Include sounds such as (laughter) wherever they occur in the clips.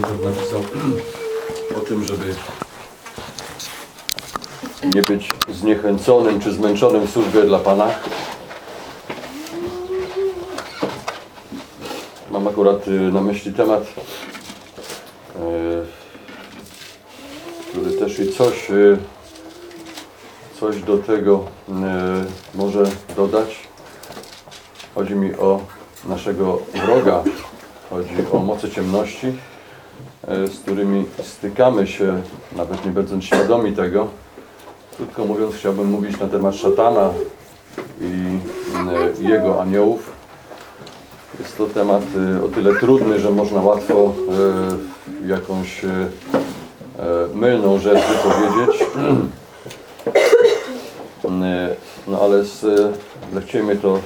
napisał (clears throat) o tym, żeby nie być zniechęconym czy zmęczonym w służbie dla Pana. Mam akurat y, na myśli temat, y, który też i coś, y, coś do tego może dodać. Chodzi mi o naszego wroga, chodzi o moce ciemności, z którymi stykamy się, nawet nie będąc świadomi tego. Krótko mówiąc, chciałbym mówić na temat szatana i e, jego aniołów. Jest to temat e, o tyle trudny, że można łatwo e, jakąś e, e, mylną rzecz wypowiedzieć. E, (clears throat) No ale z, to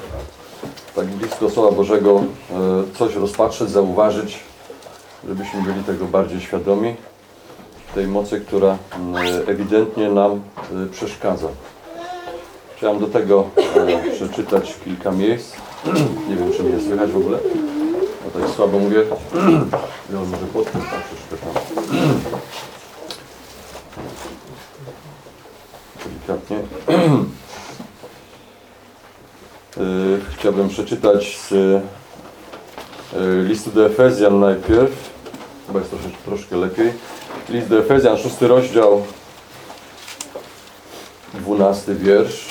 tak blisko Słowa Bożego e, coś rozpatrzeć, zauważyć, żebyśmy byli tego bardziej świadomi, tej mocy, która m, ewidentnie nam e, przeszkadza. Chciałem do tego e, przeczytać kilka miejsc. (clears throat) Nie wiem, czy mnie słychać w ogóle, bo tak słabo mówię. (clears throat) Ja może podpisz tam przeczytam. (clears throat) Delikatnie. Y, Chciałbym przeczytać z y, listu do Efezjan najpierw. Chyba jest troszeczkę, troszkę lepiej. List do Efezjan, szósty rozdział, dwunasty wiersz.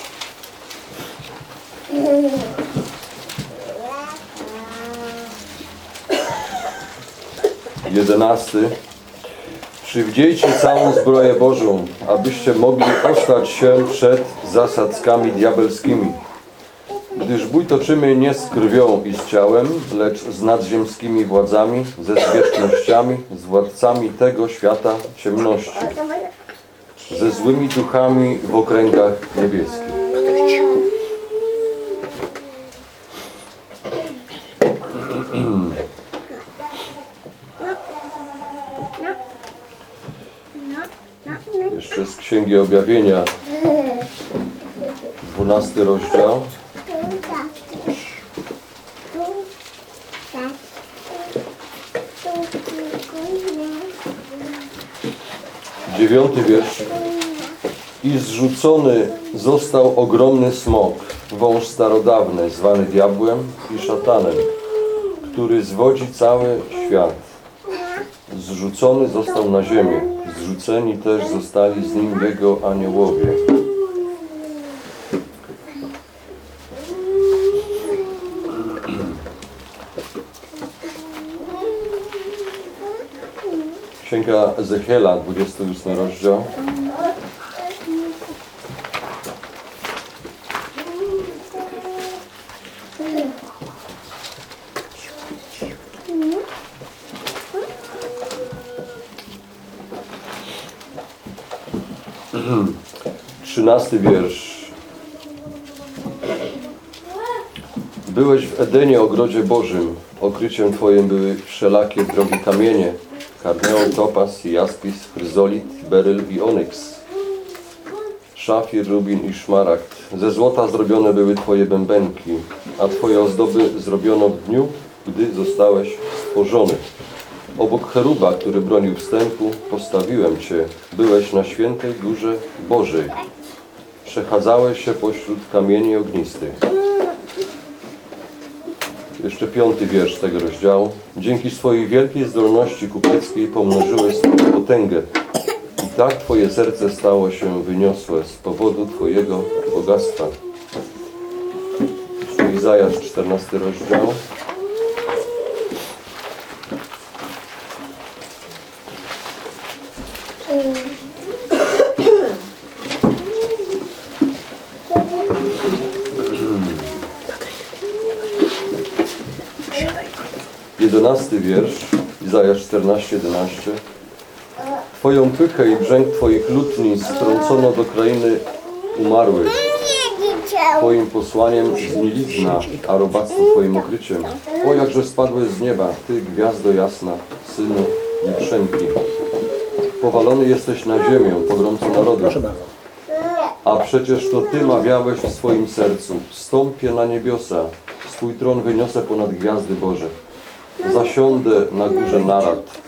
Jedenasty. Przywdziejcie całą zbroję Bożą, abyście mogli ostać się przed zasadzkami diabelskimi. Gdyż bój toczymy nie z krwią i z ciałem, lecz z nadziemskimi władzami, ze zwierzchnościami, z władcami tego świata ciemności, ze złymi duchami w okręgach niebieskich. Jeszcze z Księgi Objawienia, 12 rozdział. Dziewiąty wiersz. I zrzucony został ogromny smok, wąż starodawny, zwany diabłem i szatanem, który zwodzi cały świat. Zrzucony został na ziemię. Zrzuceni też zostali z nim jego aniołowie. Księga Ezechiela, 28 rozdział. Trzynasty wiersz. Byłeś w Edenie, ogrodzie Bożym. Okryciem Twoim były wszelakie drogie kamienie. Karneon, topaz, jaspis, chryzolit, beryl i onyks. Szafir, rubin i szmaragd. Ze złota zrobione były Twoje bębenki, a Twoje ozdoby zrobiono w dniu, gdy zostałeś stworzony. Obok cheruba, który bronił wstępu, postawiłem Cię. Byłeś na świętej górze Bożej. Przechadzałeś się pośród kamieni ognistych. Jeszcze piąty wiersz tego rozdziału. Dzięki swojej wielkiej zdolności kupieckiej pomnożyłeś swoją potęgę. I tak Twoje serce stało się wyniosłe z powodu Twojego bogactwa. Izajasz, 14 rozdział. Wiersz, Izajasz 14, 11. Twoją pychę i brzęk Twoich lutni strącono do krainy umarłych. Twoim posłaniem zgnilizna, a robactwo Twoim okryciem. O, jakże spadłeś z nieba, Ty gwiazdo jasna, Synu Jutrzenki. Powalony jesteś na ziemię, pogromco narodu. A przecież to Ty mawiałeś w swoim sercu. Stąpię na niebiosa, swój tron wyniosę ponad gwiazdy Boże. Zasiądę na górze narad,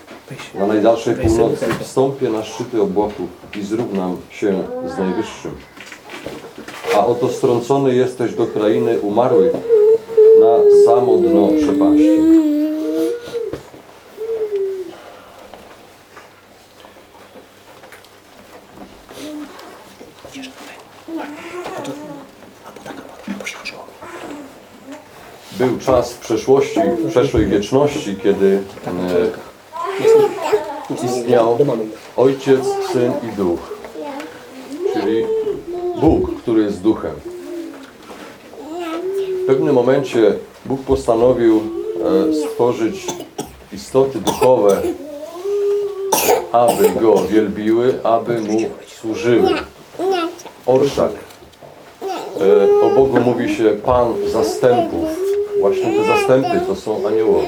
na najdalszej północy wstąpię na szczyty obłoków i zrównam się z Najwyższym. A oto strącony jesteś do krainy umarłych na samo dno przepaści. Był czas w przeszłości, w przeszłej wieczności, kiedy e, istniał Ojciec, Syn i Duch, czyli Bóg, który jest Duchem. W pewnym momencie Bóg postanowił e, stworzyć istoty duchowe, aby Go wielbiły, aby Mu służyły. Orszak. E, O Bogu mówi się Pan zastępów. Właśnie te zastępy to są aniołowie.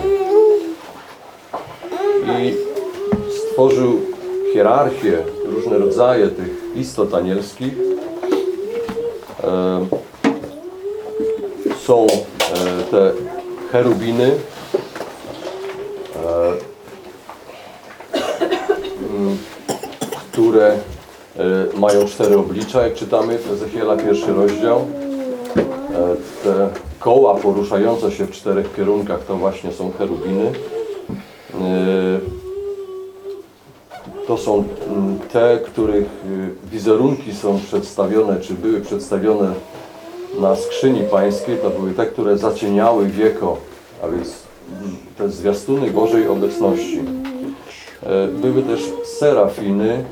I stworzył hierarchię, różne rodzaje tych istot anielskich. E, Są e, te cherubiny, e, które mają cztery oblicza, jak czytamy w Ezechiela pierwszy rozdział. Koła poruszające się w czterech kierunkach to właśnie są cherubiny. E, To są mm, te, których y, wizerunki są przedstawione, czy były przedstawione na skrzyni pańskiej. To były te, które zacieniały wieko, a więc mm, te zwiastuny Bożej obecności. E, Były też serafiny,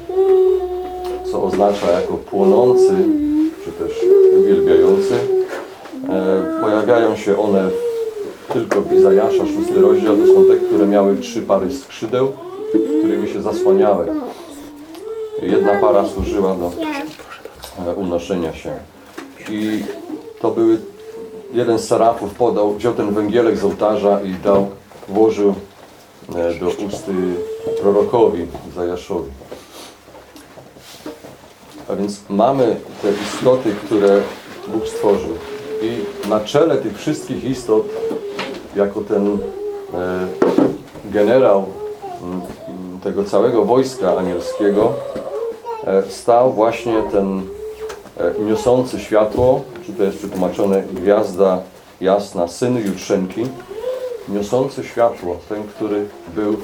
co oznacza jako płonący, czy też uwielbiający. Pojawiają się one tylko w Izajasza, szósty rozdział. To są te, które miały trzy pary skrzydeł, którymi się zasłaniały. Jedna para służyła do e, unoszenia się. I to były, jeden z serafów podał, wziął ten węgielek z ołtarza i dał, włożył e, do usty prorokowi Zajaszowi. A więc mamy te istoty, które Bóg stworzył. I na czele tych wszystkich istot, jako ten e, generał mm, tego całego wojska anielskiego, e, stał właśnie ten e, niosący światło, czy to jest przetłumaczone gwiazda jasna, syn Jutrzenki, niosący światło, ten, który był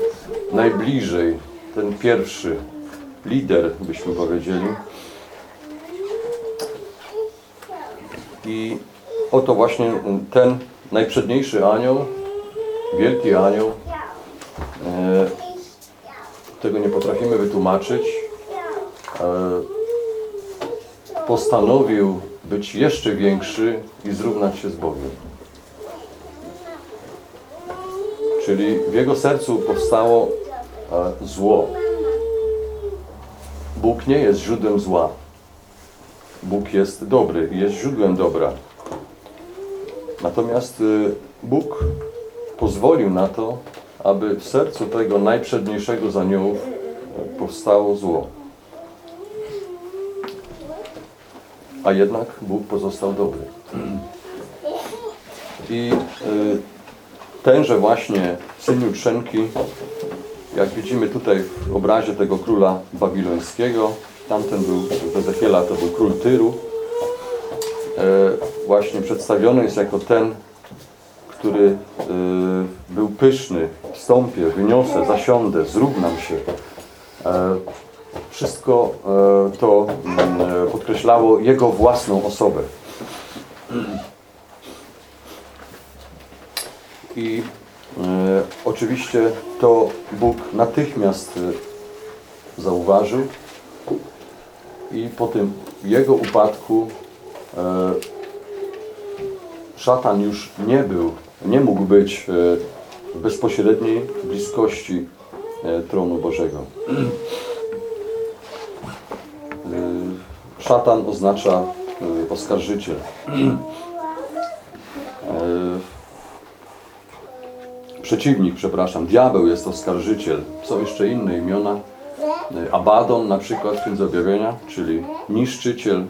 najbliżej, ten pierwszy lider, byśmy powiedzieli. I oto właśnie ten najprzedniejszy anioł, wielki anioł, e, tego nie potrafimy wytłumaczyć, postanowił być jeszcze większy i zrównać się z Bogiem. Czyli w jego sercu powstało e, zło. Bóg nie jest źródłem zła. Bóg jest dobry jest źródłem dobra. Natomiast y, Bóg pozwolił na to, aby w sercu tego najprzedniejszego z aniołów y, powstało zło. A jednak Bóg pozostał dobry. I y, tenże właśnie syn Jutrzenki, jak widzimy tutaj w obrazie tego króla babilońskiego, tamten był, w Ezechiela to był król Tyru, właśnie przedstawiony jest jako ten, który e, był pyszny, wstąpię, wyniosę, zasiądę, zrównam się. E, Wszystko e, to mm, e, podkreślało jego własną osobę. I e, oczywiście to Bóg natychmiast e, zauważył i po tym jego upadku e, szatan już nie był, nie mógł być e, w bezpośredniej bliskości e, tronu Bożego. E, szatan oznacza e, oskarżyciel. E, przeciwnik, przepraszam, diabeł jest oskarżyciel. Są jeszcze inne imiona. E, Abaddon na przykład w Księdze Objawienia, czyli niszczyciel, e,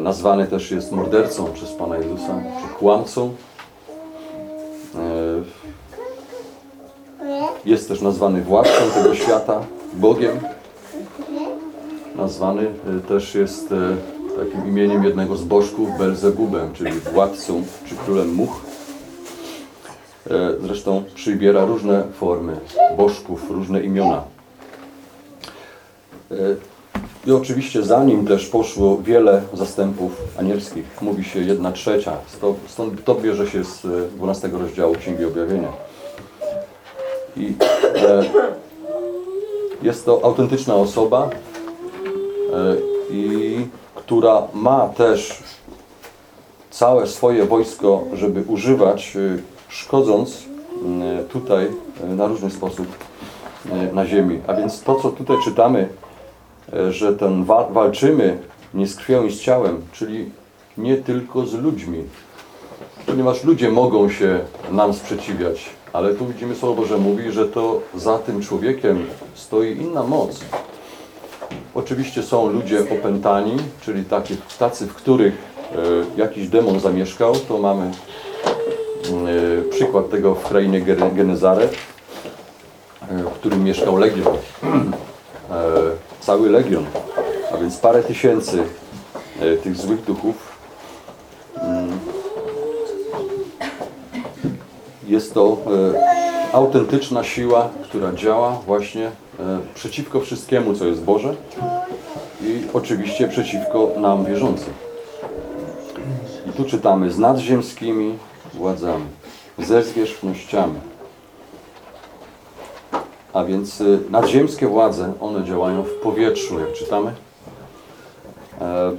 nazwany też jest mordercą przez Pana Jezusa, czy kłamcą. E, Jest też nazwany władcą tego świata, Bogiem. Nazwany y, też jest takim imieniem jednego z bożków, Belzebubem, czyli władcą czy królem much. E, Zresztą przybiera różne formy bożków, różne imiona. E, I oczywiście za nim też poszło wiele zastępów anielskich. Mówi się jedna trzecia. Sto- Stąd to bierze się z e, 12 rozdziału Księgi Objawienia. I e, jest to autentyczna osoba, e, i która ma też całe swoje wojsko, żeby używać, szkodząc tutaj na różny sposób na ziemi. A więc to, co tutaj czytamy, że ten wa walczymy nie z krwią i z ciałem, czyli nie tylko z ludźmi, ponieważ ludzie mogą się nam sprzeciwiać, ale tu widzimy Słowo Boże mówi, że to za tym człowiekiem stoi inna moc. Oczywiście są ludzie opętani, czyli taki, tacy, w których e, jakiś demon zamieszkał. To mamy e, przykład tego w krainie Genezaret, e, w którym mieszkał legion. (clears throat) Cały legion, a więc parę tysięcy e, tych złych duchów. Mm. Jest to e, autentyczna siła, która działa właśnie e, przeciwko wszystkiemu, co jest Boże i oczywiście przeciwko nam wierzącym. I tu czytamy z nadziemskimi władzami, ze zwierzchnościami. A więc y, nadziemskie władze, one działają w powietrzu, jak czytamy. E,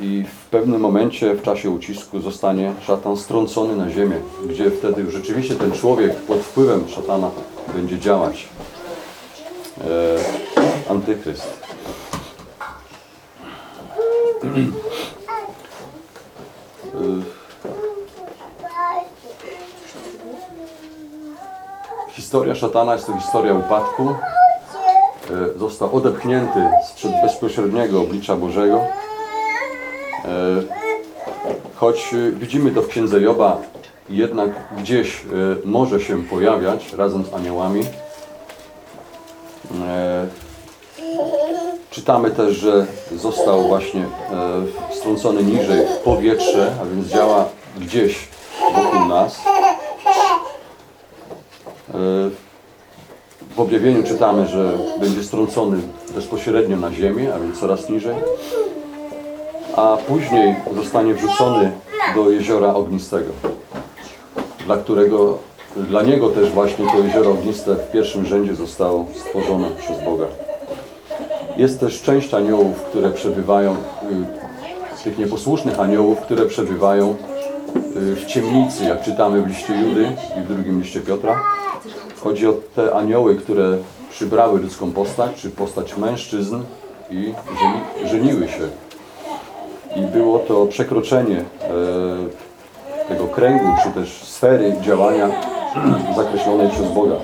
I w pewnym momencie, w czasie ucisku, zostanie szatan strącony na ziemię, gdzie wtedy już rzeczywiście ten człowiek pod wpływem szatana będzie działać. E, Antychryst. (clears throat) Historia szatana jest to historia upadku. E, Został odepchnięty sprzed bezpośredniego oblicza Bożego. E, Choć e, widzimy to w księdze Joba, jednak gdzieś może się pojawiać razem z aniołami. Czytamy też, że został właśnie strącony niżej w powietrze, a więc działa gdzieś wokół nas. W objawieniu czytamy, że będzie strącony bezpośrednio na ziemię, a więc coraz niżej, a później zostanie wrzucony do jeziora ognistego, dla którego, dla niego też właśnie to jezioro ogniste w pierwszym rzędzie zostało stworzone przez Boga. Jest też część aniołów, które przebywają, y, tych nieposłusznych aniołów, które przebywają w ciemnicy, jak czytamy w liście Judy i w drugim liście Piotra. Chodzi o te anioły, które przybrały ludzką postać, czy postać mężczyzn i żeni, żeniły się. I było to przekroczenie e, tego kręgu, czy też sfery działania (clears throat) zakreślonej przez Boga.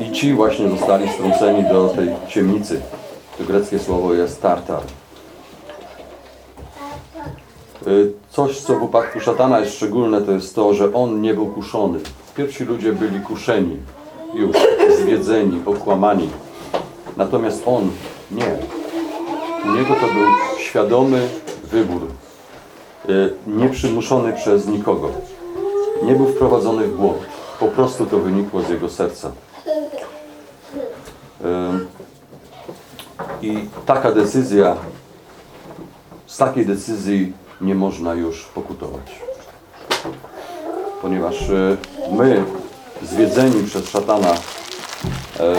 (clears throat) I ci właśnie zostali strąceni do tej ciemnicy. To greckie słowo jest tartar. Y, Coś, co w upadku szatana jest szczególne, to jest to, że on nie był kuszony. Pierwsi ludzie byli kuszeni, już zwiedzeni, okłamani. Natomiast on nie. U niego to był świadomy wybór, y, nieprzymuszony przez nikogo. Nie był wprowadzony w błąd. Po prostu to wynikło z jego serca. Ym, I taka decyzja, z takiej decyzji nie można już pokutować. Ponieważ y, my, zwiedzeni przez szatana, e,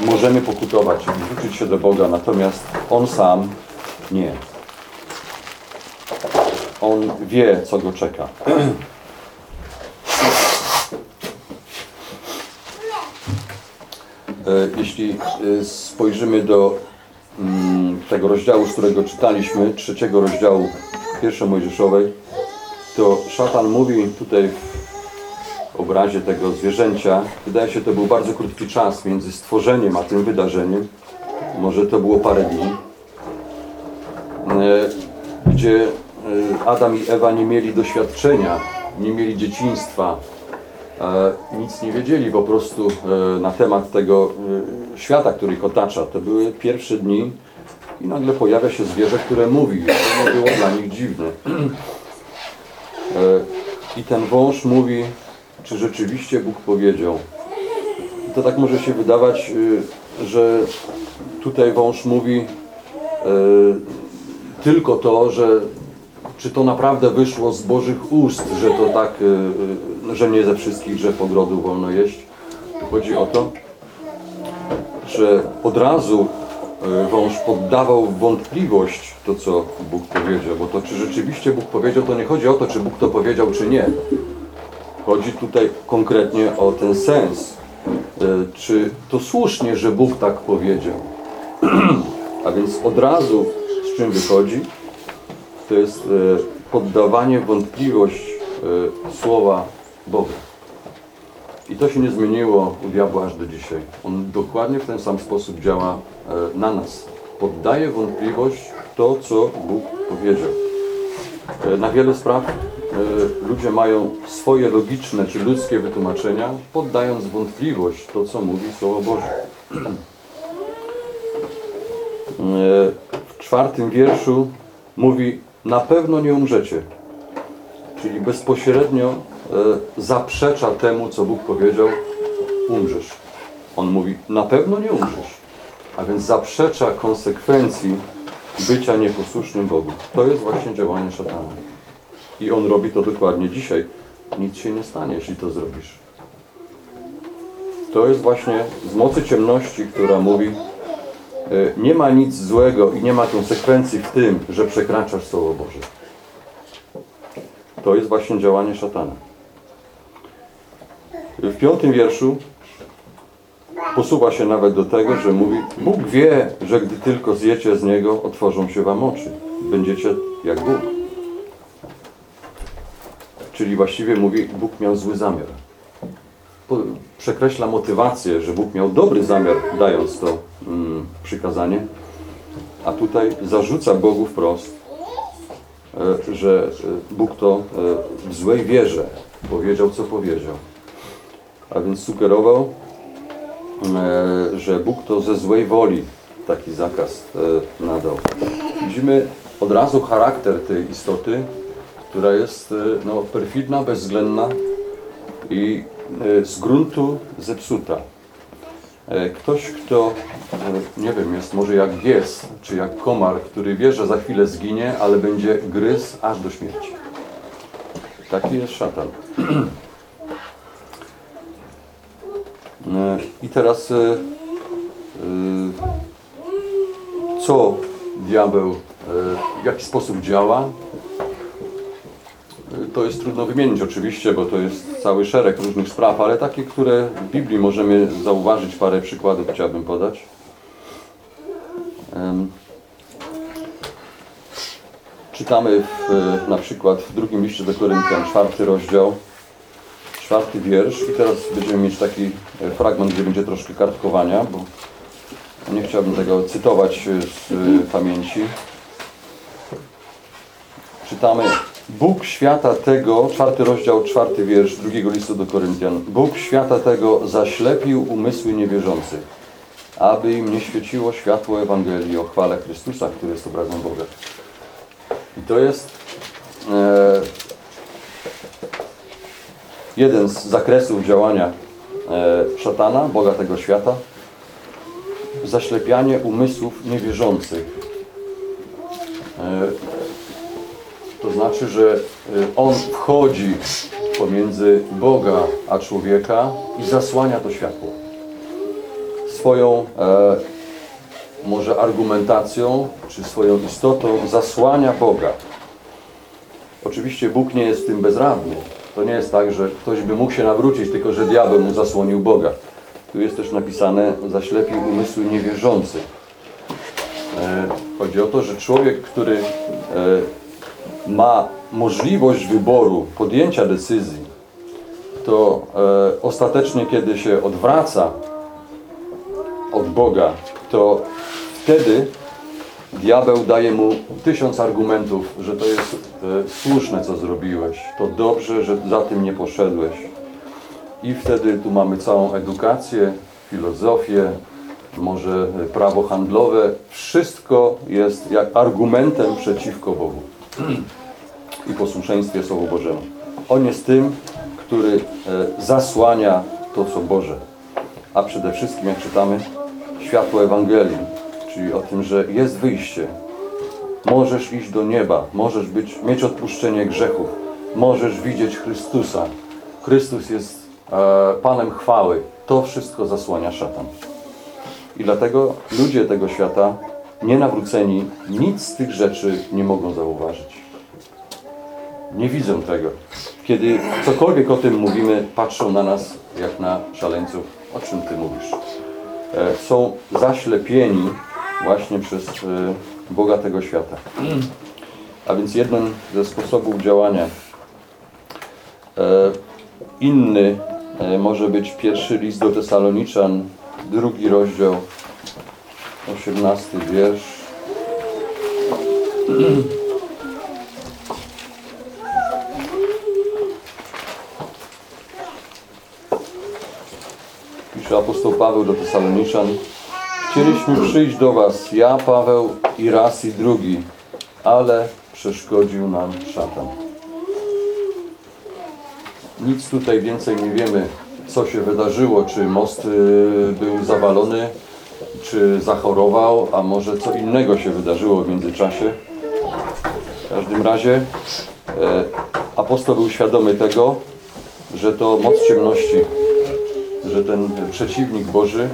możemy pokutować zwrócić się do Boga, natomiast On sam nie. On wie, co go czeka. E, Jeśli e, spojrzymy do tego rozdziału, z którego czytaliśmy, trzeciego rozdziału pierwszej Mojżeszowej, to szatan mówi tutaj w obrazie tego zwierzęcia, wydaje się, to był bardzo krótki czas między stworzeniem a tym wydarzeniem, może to było parę dni, e, gdzie e, Adam i Ewa nie mieli doświadczenia, nie mieli dzieciństwa, nic nie wiedzieli po prostu e, na temat tego e, świata, który ich otacza. To były pierwsze dni i nagle pojawia się zwierzę, które mówi. To było dla nich dziwne. E, I ten wąż mówi, czy rzeczywiście Bóg powiedział. I to tak może się wydawać, że tutaj wąż mówi tylko to, że czy to naprawdę wyszło z Bożych ust, że to tak, że nie ze wszystkich drzew ogrodu wolno jeść. Chodzi o to, że od razu y, wąż poddawał wątpliwość to, co Bóg powiedział. Bo to, czy rzeczywiście Bóg powiedział, to nie chodzi o to, czy Bóg to powiedział, czy nie. Chodzi tutaj konkretnie o ten sens. Y, Czy to słusznie, że Bóg tak powiedział? (clears throat) A więc od razu z czym wychodzi? To jest y, poddawanie wątpliwość słowa Boga. I to się nie zmieniło u diabła aż do dzisiaj. On dokładnie w ten sam sposób działa e, na nas. Poddaje wątpliwość to, co Bóg powiedział. E, Na wiele spraw e, ludzie mają swoje logiczne czy ludzkie wytłumaczenia, poddając wątpliwość to, co mówi Słowo Boże. (clears throat) W czwartym wierszu mówi: Na pewno nie umrzecie. Czyli bezpośrednio zaprzecza temu, co Bóg powiedział: umrzesz. On mówi: Na pewno nie umrzesz. A więc zaprzecza konsekwencji bycia nieposłusznym Bogu. To jest właśnie działanie szatana. I on robi to dokładnie dzisiaj. Nic się nie stanie, jeśli to zrobisz. To jest właśnie z mocy ciemności, która mówi, e, nie ma nic złego i nie ma konsekwencji w tym, że przekraczasz Słowo Boże. To jest właśnie działanie szatana. W piątym wierszu posuwa się nawet do tego, że mówi Bóg wie, że gdy tylko zjecie z Niego, otworzą się Wam oczy. Będziecie jak Bóg. Czyli właściwie mówi, Bóg miał zły zamiar. Przekreśla motywację, że Bóg miał dobry zamiar, dając to mm, przykazanie, a tutaj zarzuca Bogu wprost, e, że Bóg to e, w złej wierze powiedział, co powiedział. A więc sugerował, e, że Bóg to ze złej woli taki zakaz e, nadał. Widzimy od razu charakter tej istoty, która jest e, no, perfidna, bezwzględna i z gruntu zepsuta. Ktoś, kto, nie wiem, jest może jak gies, czy jak komar, który wie, że za chwilę zginie, ale będzie gryzł aż do śmierci. Taki jest szatan. (clears throat) E, I teraz e, e, co diabeł, e, w jaki sposób działa? To jest trudno wymienić oczywiście, bo to jest cały szereg różnych spraw, ale takie, które w Biblii możemy zauważyć, parę przykładów chciałbym podać. Czytamy w, na przykład w drugim liście do Koryntian, czwarty rozdział, czwarty wiersz i teraz będziemy mieć taki e, fragment, gdzie będzie troszkę kartkowania, bo nie chciałbym tego cytować e, z e, pamięci. Czytamy Bóg świata tego, czwarty rozdział, czwarty wiersz drugiego listu do Koryntian. Bóg świata tego zaślepił umysły niewierzących, aby im nie świeciło światło Ewangelii o chwale Chrystusa, który jest obrazem Boga. I to jest jeden z zakresów działania e, szatana, Boga tego świata, zaślepianie umysłów niewierzących. E, to znaczy, że e, on wchodzi pomiędzy Boga a człowieka i zasłania to światło. Swoją może argumentacją, czy swoją istotą zasłania Boga. Oczywiście Bóg nie jest tym bezradny. To nie jest tak, że ktoś by mógł się nawrócić, tylko że diabeł mu zasłonił Boga. Tu jest też napisane, zaślepił umysły niewierzących. E, chodzi o to, że człowiek, który e, ma możliwość wyboru, podjęcia decyzji, to e, ostatecznie, kiedy się odwraca od Boga, to wtedy diabeł daje mu tysiąc argumentów, że to jest e, słuszne, co zrobiłeś. To dobrze, że za tym nie poszedłeś. I wtedy tu mamy całą edukację, filozofię, może prawo handlowe. Wszystko jest jak argumentem przeciwko Bogu (clears throat) i posłuszeństwie Słowu Bożemu. On jest tym, który e, zasłania to, co Boże. A przede wszystkim, jak czytamy, światło Ewangelii, czyli o tym, że jest wyjście. Możesz iść do nieba, możesz być, mieć odpuszczenie grzechów, możesz widzieć Chrystusa. Chrystus jest e, Panem chwały. To wszystko zasłania szatan. I dlatego ludzie tego świata, nienawróceni, nic z tych rzeczy nie mogą zauważyć. Nie widzą tego. Kiedy cokolwiek o tym mówimy, patrzą na nas jak na szaleńców. O czym Ty mówisz? E, Są zaślepieni właśnie przez e, Boga tego świata. A więc jeden ze sposobów działania. E, Inny e, może być pierwszy list do Tesaloniczan, drugi rozdział, osiemnasty wiersz. Pisze apostoł Paweł do Tesaloniczan. Chcieliśmy przyjść do was, ja, Paweł i raz i drugi, ale przeszkodził nam szatan. Nic tutaj więcej nie wiemy, co się wydarzyło, czy most y, był zawalony, czy zachorował, a może co innego się wydarzyło w międzyczasie. W każdym razie e, apostoł był świadomy tego, że to moc ciemności, że ten przeciwnik Boży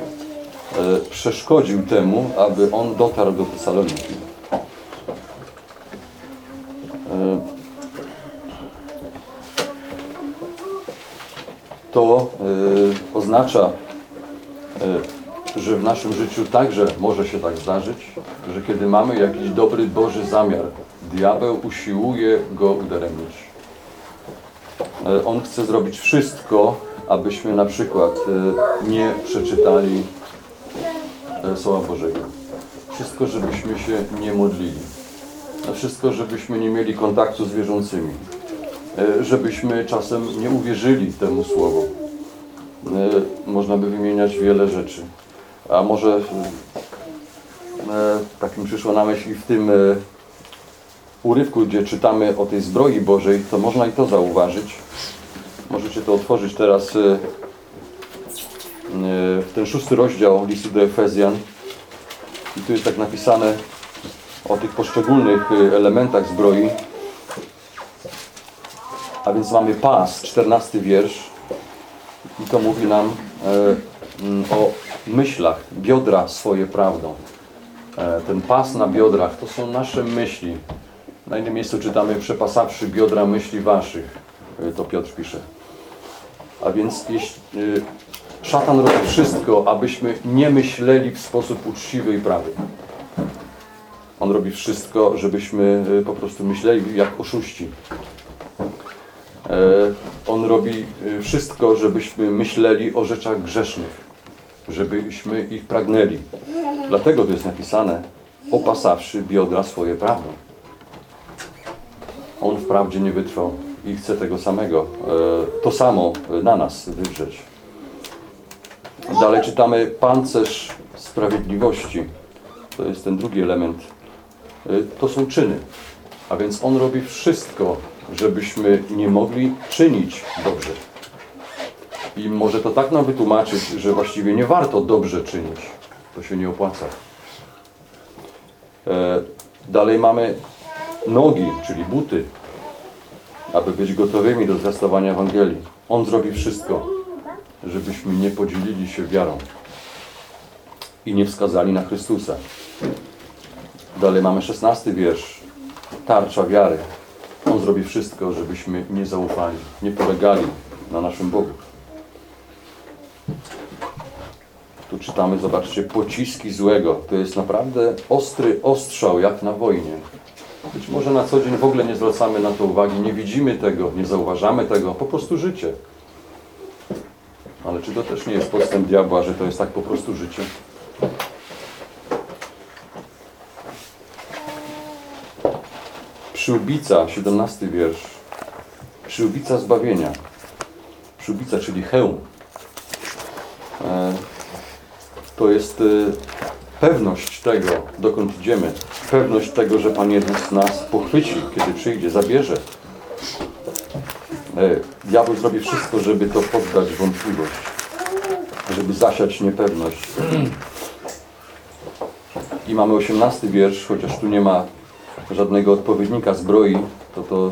przeszkodził temu, aby on dotarł do Tesaloniki. E, To e, oznacza, e, że w naszym życiu także może się tak zdarzyć, że kiedy mamy jakiś dobry Boży zamiar, diabeł usiłuje go udaremnić. E, On chce zrobić wszystko, abyśmy na przykład e, nie przeczytali e, Słowa Bożego. Wszystko, żebyśmy się nie modlili. Wszystko, żebyśmy nie mieli kontaktu z wierzącymi. E, Żebyśmy czasem nie uwierzyli temu Słowu. E, Można by wymieniać wiele rzeczy. A może e, tak mi przyszło na myśl w tym urywku, gdzie czytamy o tej zbroi Bożej, to można i to zauważyć. Możecie to otworzyć teraz w ten szósty rozdział listu do Efezjan. I tu jest tak napisane o tych poszczególnych e, elementach zbroi. A więc mamy pas, czternasty wiersz. I to mówi nam e, mm, o myślach, biodra swoje prawdą. E, ten pas na biodrach to są nasze myśli. Na innym miejscu czytamy przepasawszy biodra myśli waszych. E, To Piotr pisze. A więc jeśli, y, szatan robi wszystko, abyśmy nie myśleli w sposób uczciwy i prawy. On robi wszystko, żebyśmy y, po prostu myśleli jak oszuści. E, On robi y, wszystko, żebyśmy myśleli o rzeczach grzesznych, żebyśmy ich pragnęli. Dlatego to jest napisane, opasawszy biodra swoje prawdą. On wprawdzie nie wytrwał i chce tego samego, e, to samo na nas wywrzeć. Dalej czytamy pancerz sprawiedliwości. To jest ten drugi element. E, To są czyny. A więc On robi wszystko, żebyśmy nie mogli czynić dobrze. I może to tak nam wytłumaczyć, że właściwie nie warto dobrze czynić. To się nie opłaca. E, Dalej mamy nogi, czyli buty, aby być gotowymi do zwiastowania Ewangelii. On zrobi wszystko, żebyśmy nie podzielili się wiarą i nie wskazali na Chrystusa. Dalej mamy szesnasty wiersz. Tarcza wiary. On zrobi wszystko, żebyśmy nie zaufali, nie polegali na naszym Bogu. Tu czytamy, zobaczcie, pociski złego. To jest naprawdę ostry ostrzał, jak na wojnie. Być może na co dzień w ogóle nie zwracamy na to uwagi, nie widzimy tego, nie zauważamy tego, po prostu życie. Ale czy to też nie jest podstęp diabła, że to jest tak po prostu życie? Przyłbica, 17 wiersz. Przyłbica zbawienia. Przyłbica, czyli hełm. E, To jest e, pewność tego, dokąd idziemy. Pewność tego, że Pan Jezus nas pochwyci, kiedy przyjdzie, zabierze. E, Diabeł zrobi wszystko, żeby to poddać wątpliwość, żeby zasiać niepewność. I mamy osiemnasty wiersz, chociaż tu nie ma żadnego odpowiednika zbroi, to to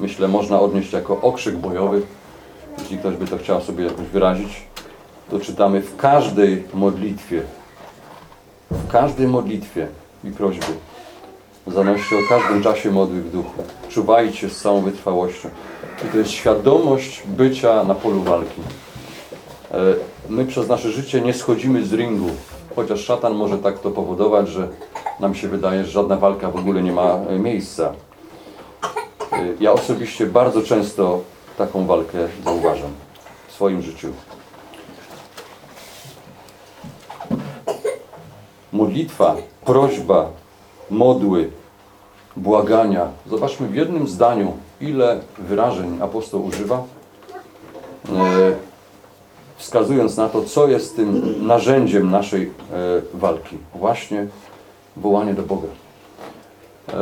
myślę można odnieść jako okrzyk bojowy, jeśli ktoś by to chciał sobie jakoś wyrazić, to czytamy w każdej modlitwie, w każdej modlitwie i prośbie zanoście o każdym czasie modły w duchu. Czuwajcie z całą wytrwałością. I to jest świadomość bycia na polu walki. E, My przez nasze życie nie schodzimy z ringu, chociaż szatan może tak to powodować, że nam się wydaje, że żadna walka w ogóle nie ma e, miejsca. E, Ja osobiście bardzo często taką walkę zauważam w swoim życiu. Modlitwa, prośba, modły, błagania. Zobaczmy w jednym zdaniu, ile wyrażeń apostoł używa, e, wskazując na to, co jest tym narzędziem naszej e, walki. Właśnie wołanie do Boga. E,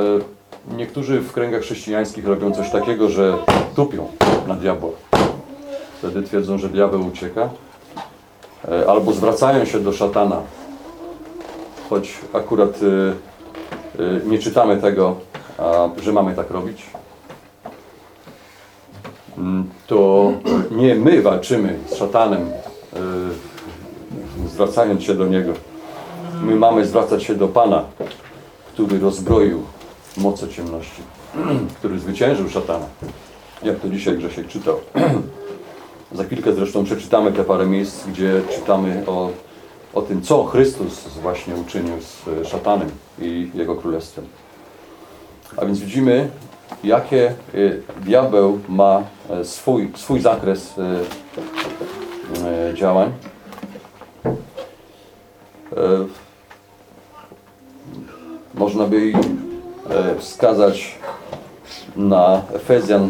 Niektórzy w kręgach chrześcijańskich robią coś takiego, że tupią na diabła. Wtedy twierdzą, że diabeł ucieka. Albo zwracają się do szatana. Choć akurat nie czytamy tego, że mamy tak robić. Mm, To nie my walczymy z szatanem, e, zwracając się do niego. My mamy zwracać się do Pana, który rozbroił moce ciemności, (clears throat) który zwyciężył szatana. Jak to dzisiaj Grzesiek czytał. (clears throat) Za chwilkę zresztą przeczytamy te parę miejsc, gdzie czytamy o, o tym, co Chrystus właśnie uczynił z szatanem i jego królestwem. A więc widzimy, jakie y, diabeł ma e, swój, swój zakres e, e, działań. E, Można by e, wskazać na Efezjan,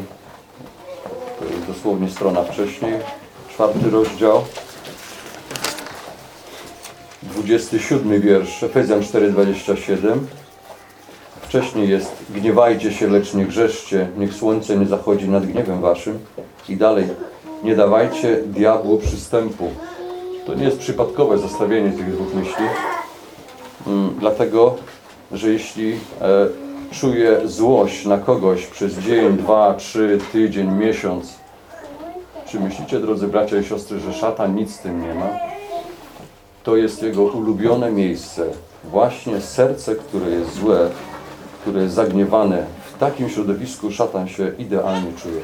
dosłownie strona wcześniej, czwarty rozdział, 27 wiersz, Efezjan 4,27. Wcześniej jest, gniewajcie się, lecz nie grzeszcie, niech słońce nie zachodzi nad gniewem waszym. I dalej, nie dawajcie diabłu przystępu. To nie jest przypadkowe zestawienie tych dwóch myśli, mm, dlatego, że jeśli e, czuję złość na kogoś przez dzień, dwa, trzy, tydzień, miesiąc, czy myślicie, drodzy bracia i siostry, że szatan nic z tym nie ma? To jest jego ulubione miejsce. Właśnie serce, które jest złe, które jest zagniewane, w takim środowisku szatan się idealnie czuje.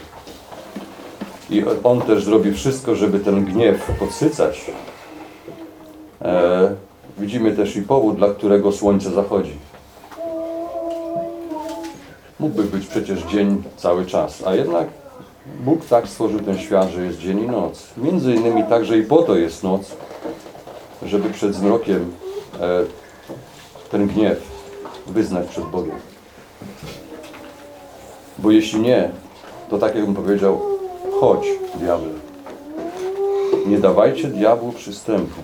I on też zrobi wszystko, żeby ten gniew podsycać. E, widzimy też i powód, dla którego słońce zachodzi. Mógłby być przecież dzień cały czas, a jednak Bóg tak stworzył ten świat, że jest dzień i noc. Między innymi także i po to jest noc, żeby przed zmrokiem e, ten gniew wyznać przed Bogiem. Bo jeśli nie, to tak jakbym powiedział, chodź diabeł. Nie dawajcie diabłu przystępu.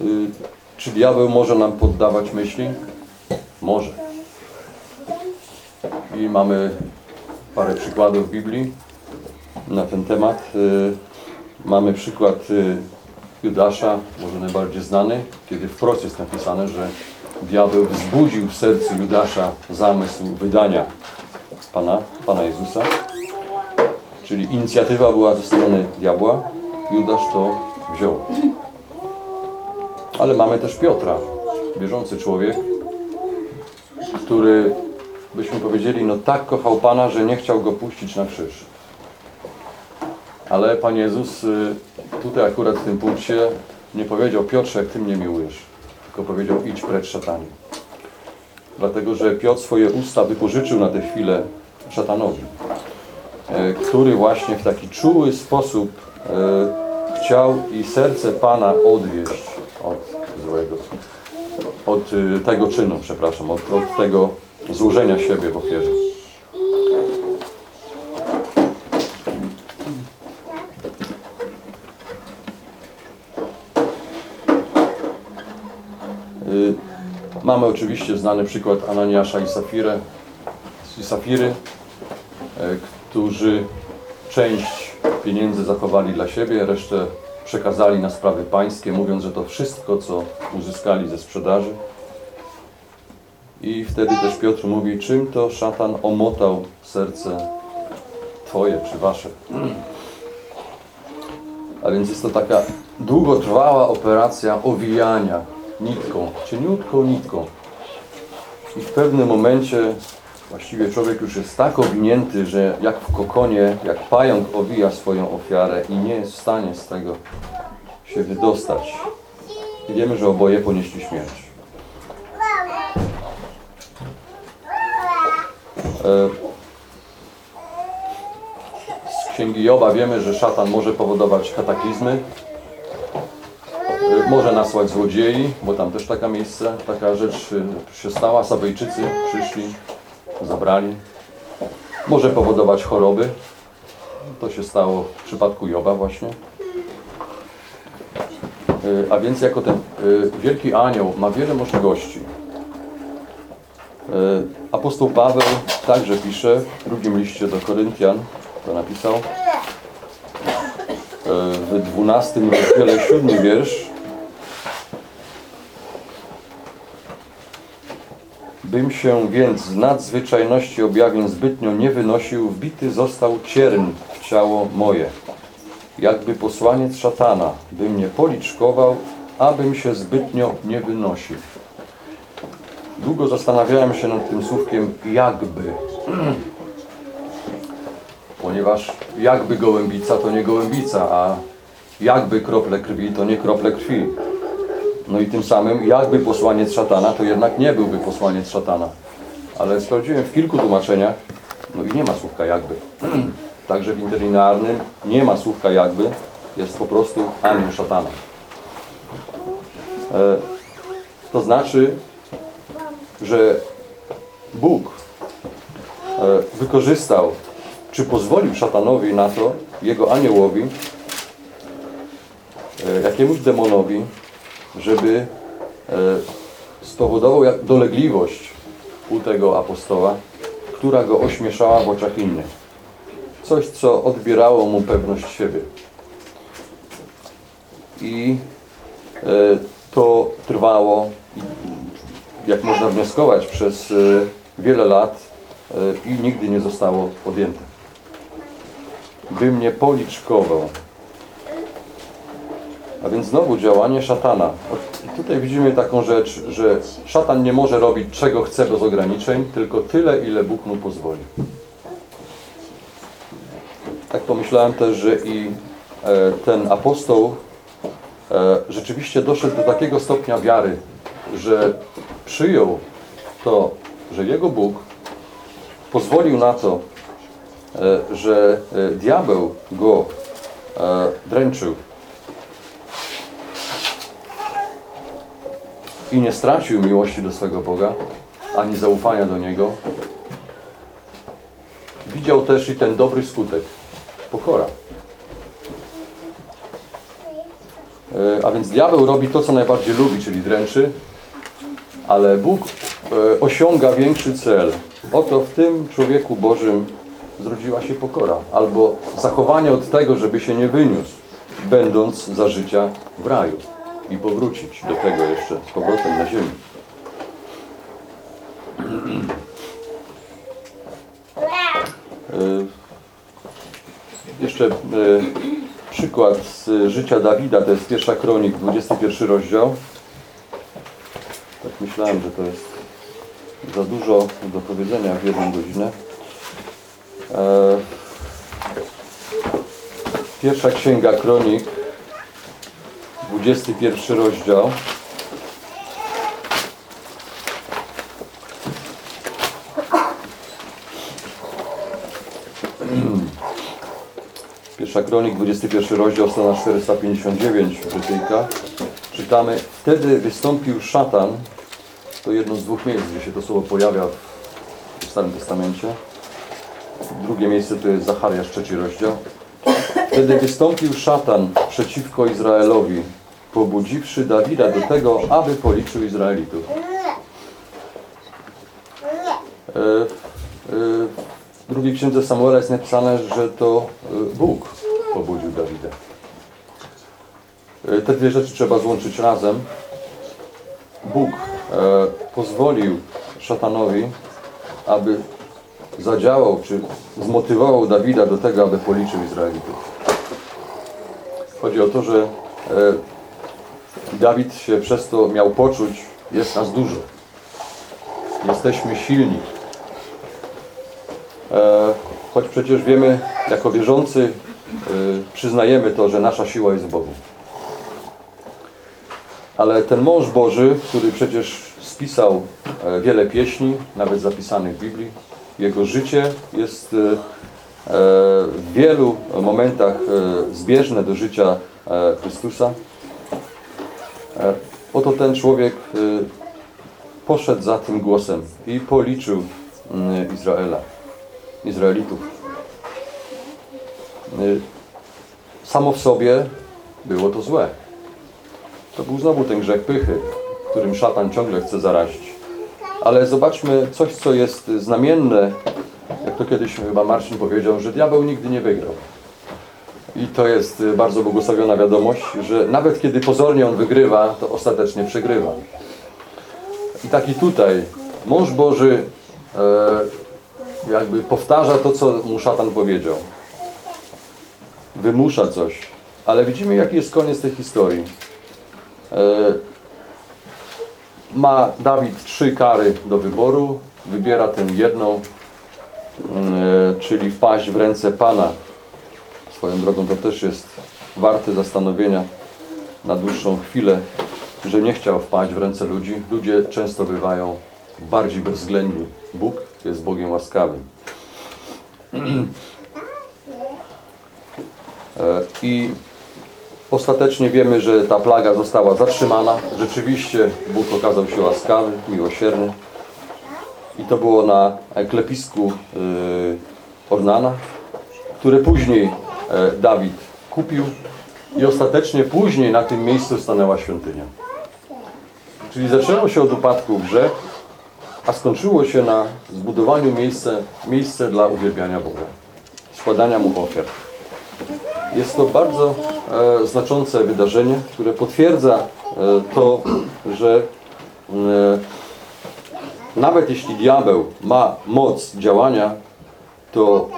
Y, Czy diabeł może nam poddawać myśli? Może. I mamy parę przykładów Biblii na ten temat. Y, Mamy przykład y, Judasza, może najbardziej znany, kiedy wprost jest napisane, że diabeł wzbudził w sercu Judasza zamysł wydania Pana, Pana Jezusa. Czyli inicjatywa była ze strony diabła, Judasz to wziął. Ale mamy też Piotra, wierzący człowiek, który, byśmy powiedzieli, no tak kochał Pana, że nie chciał go puścić na krzyż. Ale Pan Jezus y, tutaj akurat w tym punkcie nie powiedział Piotrze, jak Ty mnie miłujesz, tylko powiedział idź precz szatanie. Dlatego, że Piotr swoje usta wypożyczył na tę chwilę szatanowi, e, który właśnie w taki czuły sposób e, chciał i serce Pana odwieść od złego. od y, tego czynu, przepraszam, od, od tego złożenia siebie w ofierze. Y, Mamy oczywiście znany przykład Ananiasza i Safirę, i Safiry, e, którzy część pieniędzy zachowali dla siebie, resztę przekazali na sprawy pańskie, mówiąc, że to wszystko, co uzyskali ze sprzedaży. I wtedy też Piotr mówi, czym to szatan omotał serce Twoje czy Wasze. A więc jest to taka długotrwała operacja owijania nitką, cieniutką nitką. I w pewnym momencie właściwie człowiek już jest tak owinięty, że jak w kokonie, jak pająk owija swoją ofiarę i nie jest w stanie z tego się wydostać. I wiemy, że oboje ponieśli śmierć. E, Z księgi Joba wiemy, że szatan może powodować kataklizmy, e, może nasłać złodziei, bo tam też taka miejsce, taka rzecz e, się stała. Sabejczycy przyszli, zabrali. Może powodować choroby. To się stało w przypadku Joba właśnie. E, A więc jako ten e, wielki anioł ma wiele możliwości. Apostoł Paweł także pisze w drugim liście do Koryntian, to napisał, e, w 12 rozdziale 7 wiersz, Bym się więc z nadzwyczajności objawień zbytnio nie wynosił, wbity został cierń w ciało moje. Jakby posłaniec szatana, by mnie policzkował, abym się zbytnio nie wynosił. Długo zastanawiałem się nad tym słówkiem jakby. Ponieważ jakby gołębica to nie gołębica, a jakby krople krwi to nie krople krwi. No i tym samym jakby posłaniec szatana to jednak nie byłby posłaniec szatana. Ale sprawdziłem w kilku tłumaczeniach, no i nie ma słówka jakby. (clears throat) Także w interlinearnym nie ma słówka jakby, jest po prostu anioł szatana. E, to znaczy, że Bóg e, wykorzystał, czy pozwolił szatanowi na to, jego aniołowi, e, jakiemuś demonowi, żeby e, spowodował dolegliwość u tego apostoła, która go ośmieszała w oczach innych. Coś, co odbierało mu pewność siebie. I to trwało, jak można wnioskować, przez e, wiele lat e, i nigdy nie zostało podjęte. By mnie policzkował. A więc znowu działanie szatana. Tutaj widzimy taką rzecz, że szatan nie może robić czego chce bez ograniczeń, tylko tyle, ile Bóg mu pozwoli. Tak pomyślałem też, że i e, ten apostoł e, rzeczywiście doszedł do takiego stopnia wiary, że przyjął to, że jego Bóg pozwolił na to, e, że e, diabeł go e, dręczył i nie stracił miłości do swego Boga, ani zaufania do Niego, widział też i ten dobry skutek. Pokora. A więc diabeł robi to, co najbardziej lubi, czyli dręczy, ale Bóg e, osiąga większy cel. Oto w tym człowieku Bożym zrodziła się pokora, albo zachowanie od tego, żeby się nie wyniósł, będąc za życia w raju i powrócić do tego jeszcze z powrotem na ziemię. E, Jeszcze e, przykład z życia Dawida, to jest pierwsza kronik, 21 rozdział. Tak myślałem, że to jest za dużo do powiedzenia w jedną godzinę. E, Pierwsza księga kronik, 21 rozdział. (clears throat) Pierwsza kronik, 21 rozdział, strona 459 Brytyjka. Czytamy, wtedy wystąpił szatan to jedno z dwóch miejsc, gdzie się to słowo pojawia w Starym Testamencie. Drugie miejsce to jest Zachariasz, trzeci rozdział. Wtedy wystąpił szatan przeciwko Izraelowi, pobudziwszy Dawida do tego, aby policzył Izraelitów. E, e, W drugiej księdze Samuela jest napisane, że to e, Bóg pobudził Dawida. Te dwie rzeczy trzeba złączyć razem. Bóg pozwolił szatanowi, aby zadziałał, czy zmotywował Dawida do tego, aby policzył Izraelitów. Chodzi o to, że e, Dawid się przez to miał poczuć, jest nas dużo. Jesteśmy silni. E, choć przecież wiemy, jako wierzący, e, przyznajemy to, że nasza siła jest w Bogu. Ale ten mąż Boży, który przecież spisał e, wiele pieśni, nawet zapisanych w Biblii, jego życie jest e, e, w wielu momentach zbieżne do życia Chrystusa. Oto ten człowiek poszedł za tym głosem i policzył mm, Izraela, Izraelitów. Samo w sobie było to złe. To był znowu ten grzech pychy, którym szatan ciągle chce zarazić. Ale zobaczmy coś, co jest znamienne, jak to kiedyś chyba Marcin powiedział, że diabeł nigdy nie wygrał. I to jest bardzo błogosławiona wiadomość, że nawet kiedy pozornie on wygrywa, to ostatecznie przegrywa. I tak i tutaj mąż Boży e, jakby powtarza to, co mu szatan powiedział. Wymusza coś. Ale widzimy, jaki jest koniec tej historii. E, ma Dawid trzy kary do wyboru. Wybiera tę jedną, e, czyli wpaść w ręce Pana. Swoją drogą to też jest warte zastanowienia na dłuższą chwilę, że nie chciał wpaść w ręce ludzi. Ludzie często bywają bardziej bezwzględni. Bóg jest Bogiem łaskawym. (clears throat) E, I ostatecznie wiemy, że ta plaga została zatrzymana. Rzeczywiście Bóg okazał się łaskawy, miłosierny. I to było na klepisku e, Ornana, które później e, Dawid kupił i ostatecznie później na tym miejscu stanęła świątynia. Czyli zaczęło się od upadku grzech, a skończyło się na zbudowaniu miejsce, miejsce dla uwielbiania Boga, składania Mu ofiar. Jest to bardzo e, znaczące wydarzenie, które potwierdza e, to, że e, nawet jeśli diabeł ma moc działania, to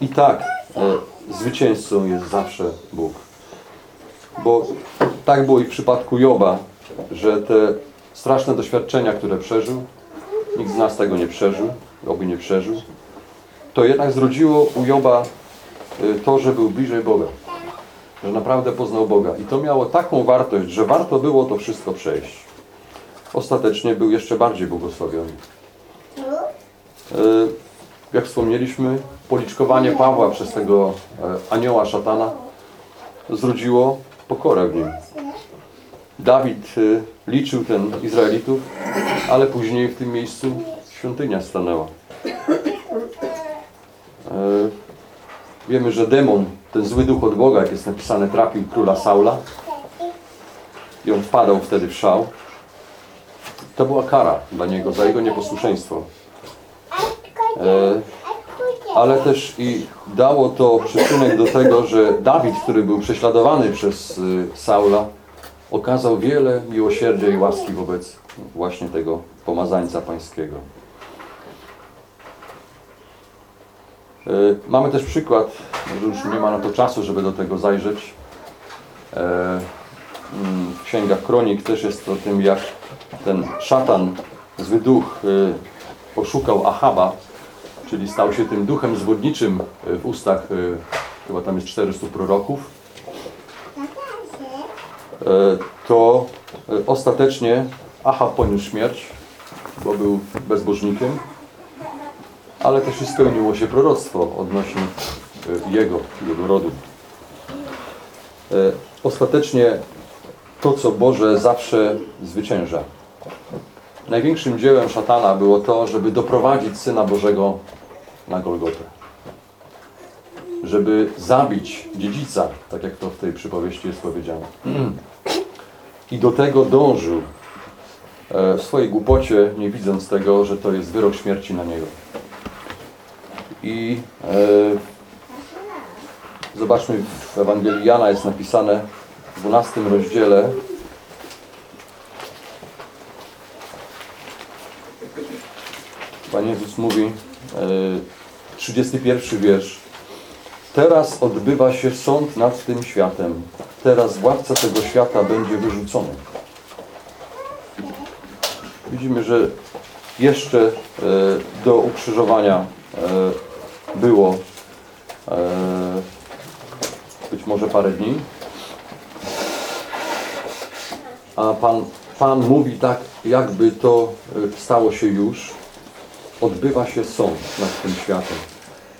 i tak zwycięzcą jest zawsze Bóg. Bo tak było i w przypadku Joba, że te straszne doświadczenia, które przeżył, nikt z nas tego nie przeżył, oby nie przeżył, to jednak zrodziło u Joba to, że był bliżej Boga. Że naprawdę poznał Boga. I to miało taką wartość, że warto było to wszystko przejść. Ostatecznie był jeszcze bardziej błogosławiony. Y, Jak wspomnieliśmy, policzkowanie Pawła przez tego e, anioła szatana zrodziło pokorę w nim. Dawid y, liczył ten Izraelitów, ale później w tym miejscu świątynia stanęła. Wiemy, że demon, ten zły duch od Boga, jak jest napisane, trafił króla Saula i on wpadał wtedy w szał. To była kara dla niego za jego nieposłuszeństwo. E, ale też i dało to przyczynek do tego, że Dawid, który był prześladowany przez y, Saula, okazał wiele miłosierdzia i łaski wobec właśnie tego pomazańca pańskiego. Mamy też przykład, już nie ma na to czasu, żeby do tego zajrzeć. E, mm, W księgach kronik też jest o tym, jak ten szatan, zły duch, y, oszukał Ahaba, czyli stał się tym duchem zwodniczym y, w ustach, y, chyba tam jest 400 proroków, to y, ostatecznie Ahab poniósł śmierć, bo był bezbożnikiem, ale też i spełniło się proroctwo odnośnie y, jego, jego rodu. E, Ostatecznie to, co Boże zawsze zwycięża. największym dziełem szatana było to, żeby doprowadzić Syna Bożego na Golgotę. Żeby zabić dziedzica, tak jak to w tej przypowieści jest powiedziane. I do tego dążył e, w swojej głupocie, nie widząc tego, że to jest wyrok śmierci na niego. I e, zobaczmy, w Ewangelii Jana jest napisane w 12 rozdziale Pan Jezus mówi, e, 31 wiersz. Teraz odbywa się sąd nad tym światem. Teraz władca tego świata będzie wyrzucony. Widzimy, że jeszcze e, do ukrzyżowania e, było e, być może parę dni. A Pan, Pan mówi tak, jakby to e, stało się już. Odbywa się sąd nad tym światem.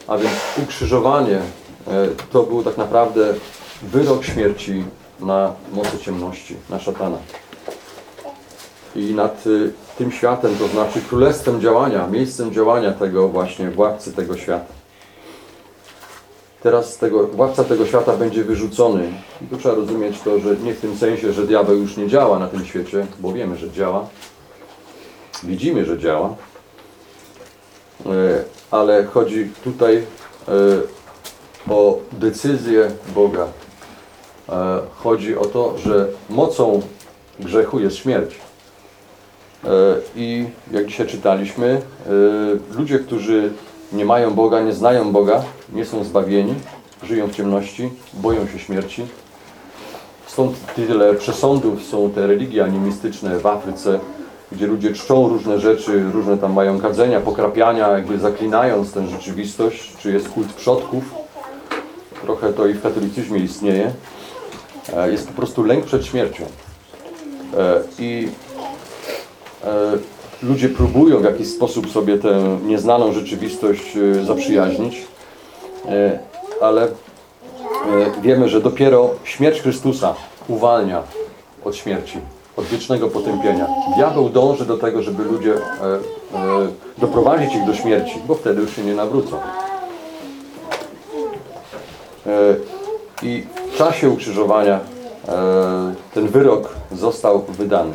A więc ukrzyżowanie e, to był tak naprawdę wyrok śmierci na mocy ciemności, na szatana. I nad y, tym światem, to znaczy królestwem działania, miejscem działania tego właśnie władcy tego świata. Teraz tego, władca tego świata będzie wyrzucony. I tu trzeba rozumieć to, że nie w tym sensie, że diabeł już nie działa na tym świecie, bo wiemy, że działa. Widzimy, że działa. E, Ale chodzi tutaj e, o decyzję Boga. E, Chodzi o to, że mocą grzechu jest śmierć. I jak dzisiaj czytaliśmy, ludzie, którzy nie mają Boga, nie znają Boga, nie są zbawieni, żyją w ciemności, boją się śmierci. Stąd tyle przesądów są te religie animistyczne w Afryce, gdzie ludzie czczą różne rzeczy, różne tam mają kadzenia, pokrapiania, jakby zaklinając tę rzeczywistość, czy jest kult przodków. Trochę to i w katolicyzmie istnieje. E, Jest po prostu lęk przed śmiercią. E, I e, ludzie próbują w jakiś sposób sobie tę nieznaną rzeczywistość e, zaprzyjaźnić, e, ale e, wiemy, że dopiero śmierć Chrystusa uwalnia od śmierci, od wiecznego potępienia. Diabeł dąży do tego, żeby ludzie doprowadzić ich do śmierci, bo wtedy już się nie nawrócą. I w czasie ukrzyżowania ten wyrok został wydany.